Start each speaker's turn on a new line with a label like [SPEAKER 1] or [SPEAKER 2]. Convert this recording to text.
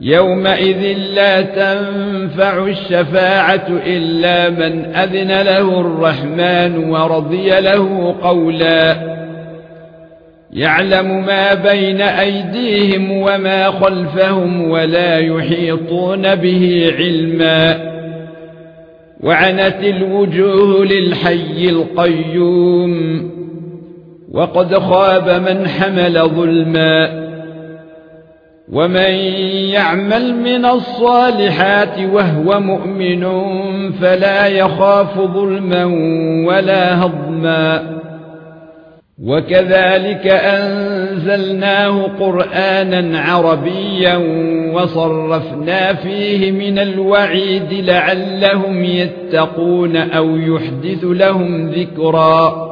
[SPEAKER 1] يومئذ لا تنفع الشفاعة إلا من أذن له الرحمن ورضي له قولا. يعلم ما بين أيديهم وما خلفهم ولا يحيطون به علما. وعنت الوجوه للحي القيوم وقد خاب من حمل ظلما. ومن يعمل من الصالحات وهو مؤمن فلا يخاف ظلما ولا هضما وكذلك انزلناه قرانا عربيا وصرفنا فيه من الوعيد لعلهم يتقون أو يحدث لهم ذكرًا